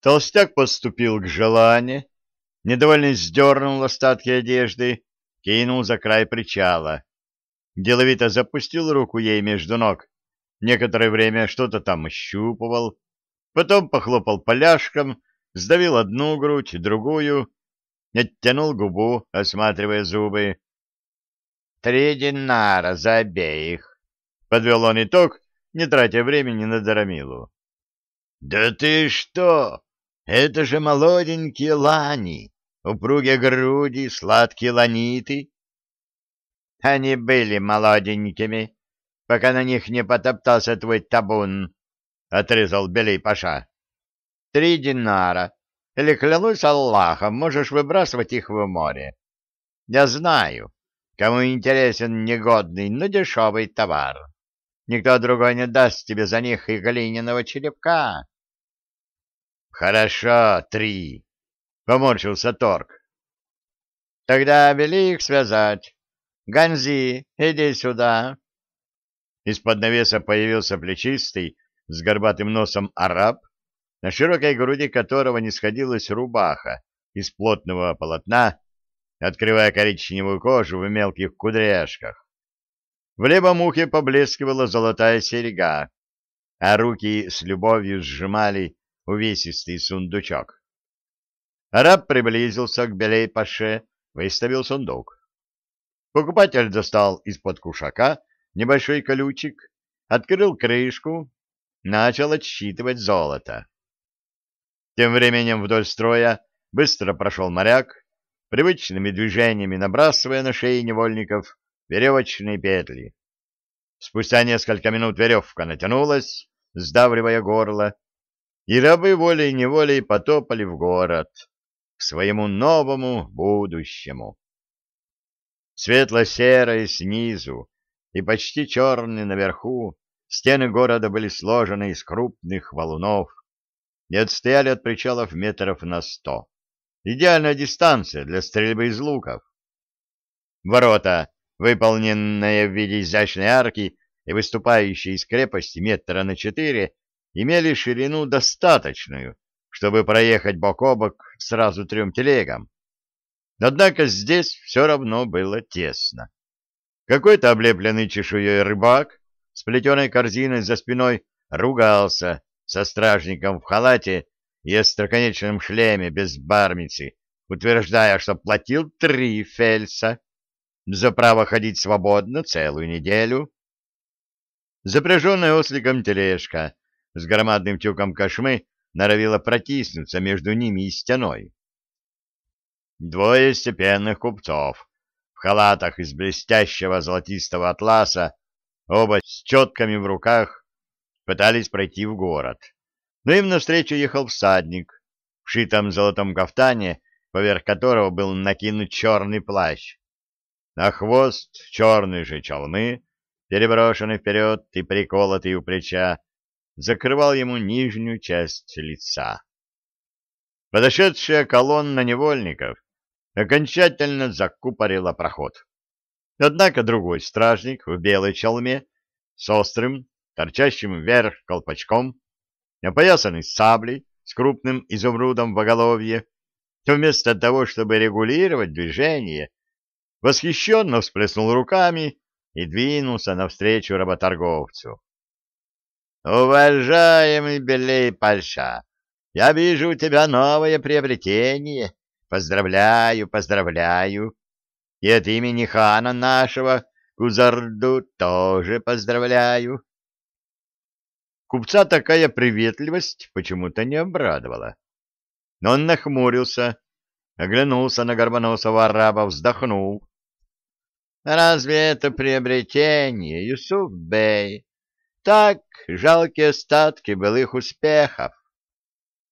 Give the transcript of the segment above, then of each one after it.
Толстяк поступил к желанию, недовольно сдернул остатки одежды, кинул за край причала. Деловито запустил руку ей между ног, некоторое время что-то там ощупывал, потом похлопал поляшком, сдавил одну грудь, другую, оттянул губу, осматривая зубы. «Три динара за обеих», — подвел он итог, не тратя времени на Дарамилу. «Да ты что! Это же молоденькие лани, упругие груди, сладкие ланиты. Они были молоденькими, пока на них не потоптался твой табун, — отрезал Белей Паша. — Три динара, или, клянусь Аллахом, можешь выбрасывать их в море. Я знаю, кому интересен негодный, но дешевый товар. Никто другой не даст тебе за них и глиняного черепка. Хорошо, три, поморщился Торг. Тогда вели их связать. Ганзи, иди сюда. Из-под навеса появился плечистый, с горбатым носом араб, на широкой груди которого не сходилась рубаха из плотного полотна, открывая коричневую кожу в мелких кудряшках. В левом ухе поблескивала золотая серьга, а руки с любовью сжимали увесистый сундучок. Араб приблизился к Белей-Паше, выставил сундук. Покупатель достал из-под кушака небольшой колючек, открыл крышку, начал отсчитывать золото. Тем временем вдоль строя быстро прошел моряк, привычными движениями набрасывая на шеи невольников веревочные петли. Спустя несколько минут веревка натянулась, сдавливая горло, и рабы волей-неволей потопали в город, к своему новому будущему. Светло-серое снизу и почти черные наверху стены города были сложены из крупных валунов и отстояли от причалов метров на сто. Идеальная дистанция для стрельбы из луков. Ворота, выполненные в виде изящной арки и выступающие из крепости метра на четыре, имели ширину достаточную, чтобы проехать бок о бок сразу трем телегам. Однако здесь все равно было тесно. Какой-то облепленный чешуей рыбак с плетеной корзиной за спиной ругался со стражником в халате и остроконечном шлеме без бармицы, утверждая, что платил три фельса за право ходить свободно целую неделю. Запряженная осликом тележка с громадным тюком кошмы норовила протиснуться между ними и стеной. Двое степенных купцов в халатах из блестящего золотистого атласа, оба с четками в руках, пытались пройти в город. Но им навстречу ехал всадник в шитом золотом кафтане, поверх которого был накинут черный плащ. На хвост черные же чалмы, переброшенный вперед и приколотый у плеча, закрывал ему нижнюю часть лица. Подошедшая колонна невольников окончательно закупорила проход. Однако другой стражник в белой чалме с острым, торчащим вверх колпачком, опоясанный саблей с крупным изумрудом в оголовье, вместо того, чтобы регулировать движение, восхищенно всплеснул руками и двинулся навстречу работорговцу. Уважаемый Белей Пальша, я вижу у тебя новое приобретение. Поздравляю, поздравляю. И от имени хана нашего Кузарду тоже поздравляю. Купца такая приветливость почему-то не обрадовала. Но он нахмурился, оглянулся на горбоносого араба, вздохнул. «Разве это приобретение, Юсуф Бей? Так, жалкие остатки былых успехов.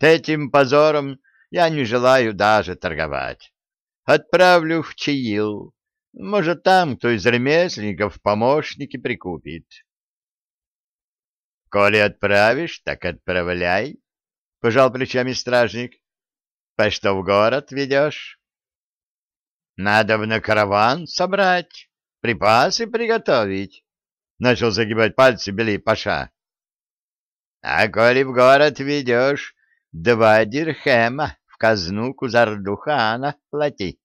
Этим позором я не желаю даже торговать. Отправлю в Чаил. Может, там кто из ремесленников помощники прикупит. Коли отправишь, так отправляй, — пожал плечами стражник. По что в город ведешь? Надо на караван собрать, припасы приготовить. — начал загибать пальцы Белей Паша. — А коли в город ведешь, два дирхема в казну Кузардухана плати.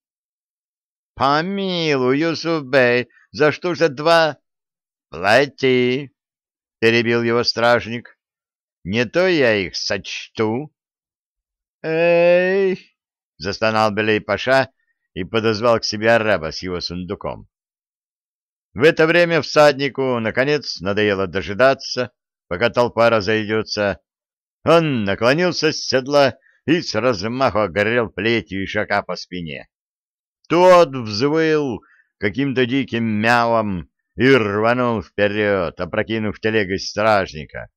— Помилуй, Юсубей, за что же два? — Плати, — перебил его стражник. — Не то я их сочту. — Эй! — застонал Белей-паша и подозвал к себе араба с его сундуком. В это время всаднику, наконец, надоело дожидаться, пока толпа разойдется. Он наклонился с седла и с размаху огорел плетью ишака по спине. Тот взвыл каким-то диким мявом и рванул вперед, опрокинув телегой стражника.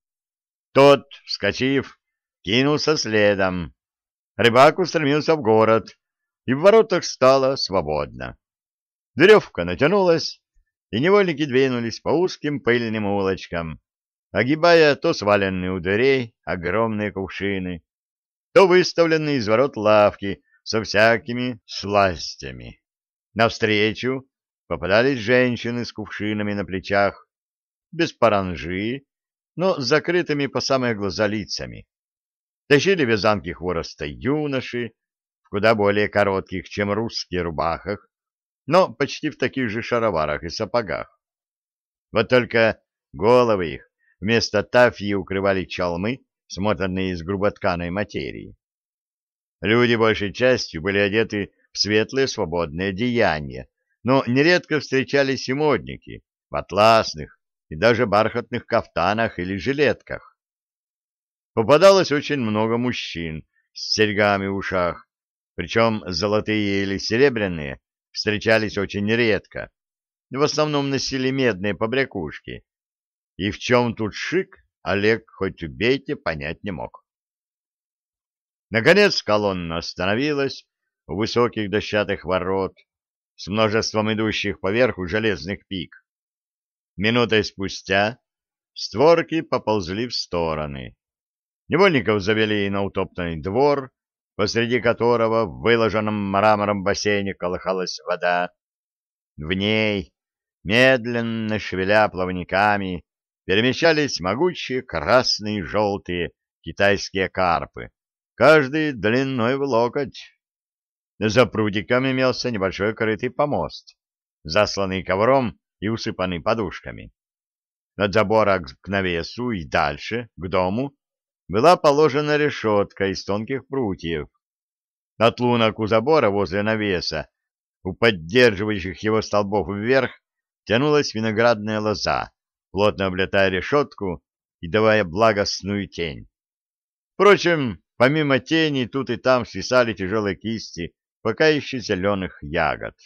Тот, вскочив, кинулся следом. Рыбак устремился в город, и в воротах стало свободно. Веревка натянулась, и невольники двинулись по узким пыльным улочкам, огибая то сваленные у дверей огромные кувшины, то выставленные из ворот лавки со всякими сластями. Навстречу попадались женщины с кувшинами на плечах, без паранжи, но с закрытыми по самые глаза лицами. Тащили вязанки хвороста юноши, в куда более коротких, чем русские рубахах, но почти в таких же шароварах и сапогах. Вот только головы их вместо тафьи укрывали чалмы, смотанные из груботканой материи. Люди большей частью были одеты в светлые свободные деяния, но нередко встречались и модники в атласных и даже бархатных кафтанах или жилетках. Попадалось очень много мужчин с серьгами в ушах, причем золотые или серебряные встречались очень редко. В основном носили медные побрякушки. И в чем тут шик, Олег хоть убейте, понять не мог. Наконец колонна остановилась у высоких дощатых ворот с множеством идущих поверху железных пик. Минутой спустя створки поползли в стороны. Невольников завели на утоптанный двор, посреди которого в выложенном мрамором бассейне колыхалась вода. В ней, медленно шевеля плавниками, перемещались могучие красные и желтые китайские карпы, каждый длиной в локоть. За прудиком имелся небольшой крытый помост, засланный ковром и усыпанный подушками. От забора к навесу и дальше, к дому, была положена решетка из тонких прутьев. От лунок у забора возле навеса, у поддерживающих его столбов вверх, тянулась виноградная лоза, плотно облетая решетку и давая благостную тень. Впрочем, помимо тени, тут и там свисали тяжелые кисти пока еще зеленых ягод.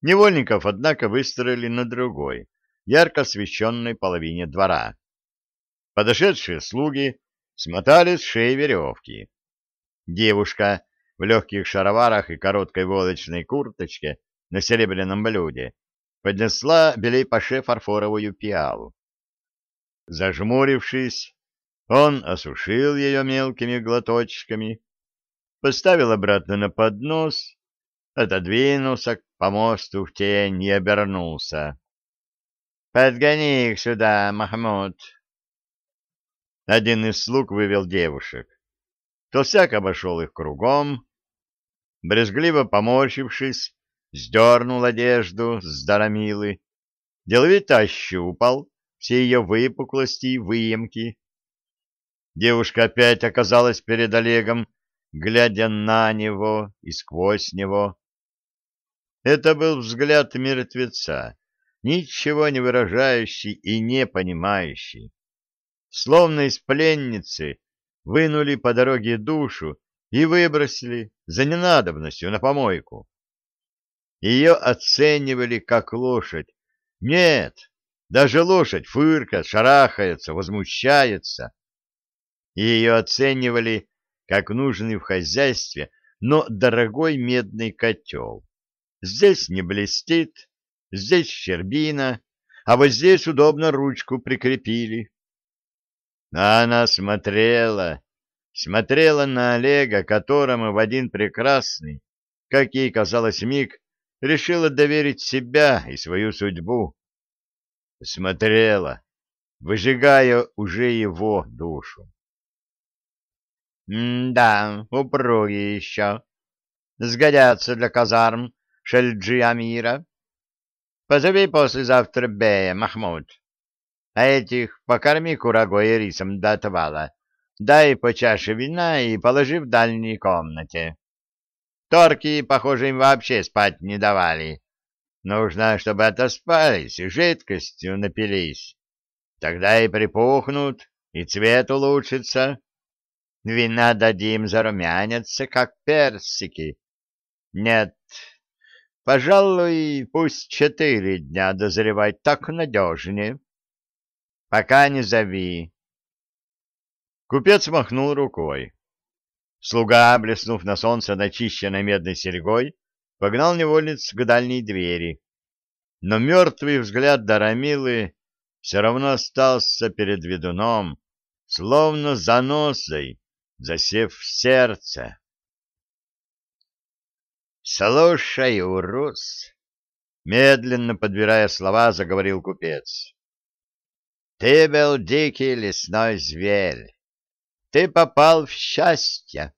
Невольников, однако, выстроили на другой, ярко освещенной половине двора. Подошедшие слуги смотали с шеи веревки. Девушка в легких шароварах и короткой волочной курточке на серебряном блюде поднесла белей-паше фарфоровую пиалу. Зажмурившись, он осушил ее мелкими глоточками, поставил обратно на поднос, отодвинулся к помосту в тень и обернулся. — Подгони их сюда, Махмуд. Один из слуг вывел девушек. Толстяк обошел их кругом, брезгливо поморщившись, сдернул одежду с дарамилы, деловито ощупал все ее выпуклости и выемки. Девушка опять оказалась перед Олегом, глядя на него и сквозь него. Это был взгляд мертвеца, ничего не выражающий и не понимающий. Словно из пленницы вынули по дороге душу и выбросили за ненадобностью на помойку. Ее оценивали как лошадь. Нет, даже лошадь фыркает, шарахается, возмущается. Ее оценивали как нужный в хозяйстве, но дорогой медный котел. Здесь не блестит, здесь щербина, а вот здесь удобно ручку прикрепили. А она смотрела, смотрела на Олега, которому в один прекрасный, как ей казалось миг, решила доверить себя и свою судьбу. Смотрела, выжигая уже его душу. да, упругие еще. Сгодятся для казарм Шельджи Амира. Позови послезавтра Бея, Махмуд. А этих покорми курагой и рисом до отвала. Дай по чаше вина и положи в дальней комнате. Торки, похоже, им вообще спать не давали. Нужно, чтобы отоспались и жидкостью напились. Тогда и припухнут, и цвет улучшится. Вина дадим зарумянятся, как персики. Нет, пожалуй, пусть четыре дня дозревать так надежнее. Пока не зови. Купец махнул рукой. Слуга, блеснув на солнце начищенной медной серьгой, погнал невольниц к дальней двери. Но мертвый взгляд Дарамилы все равно остался перед ведуном, словно заносой, засев в сердце. «Слушай, Урус!» — медленно подбирая слова, заговорил купец. «Ты был дикий лесной зверь. Ты попал в счастье.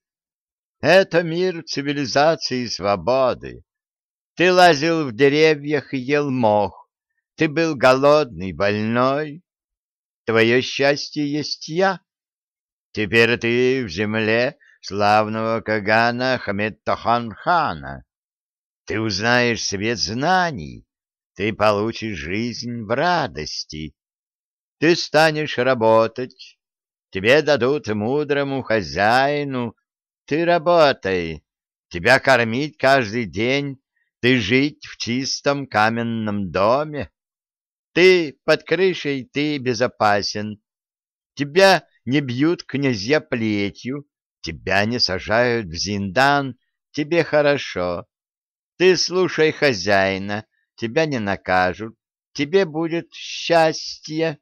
Это мир цивилизации и свободы. Ты лазил в деревьях и ел мох. Ты был голодный, больной. Твое счастье есть я. Теперь ты в земле славного Кагана Хамед-Тахан-хана. Ты узнаешь свет знаний. Ты получишь жизнь в радости. Ты станешь работать. Тебе дадут мудрому хозяину ты работай, тебя кормить каждый день, ты жить в чистом каменном доме. Ты под крышей, ты безопасен. Тебя не бьют князья плетью, тебя не сажают в зиндан, тебе хорошо. Ты слушай хозяина, тебя не накажут, тебе будет счастье.